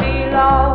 belong.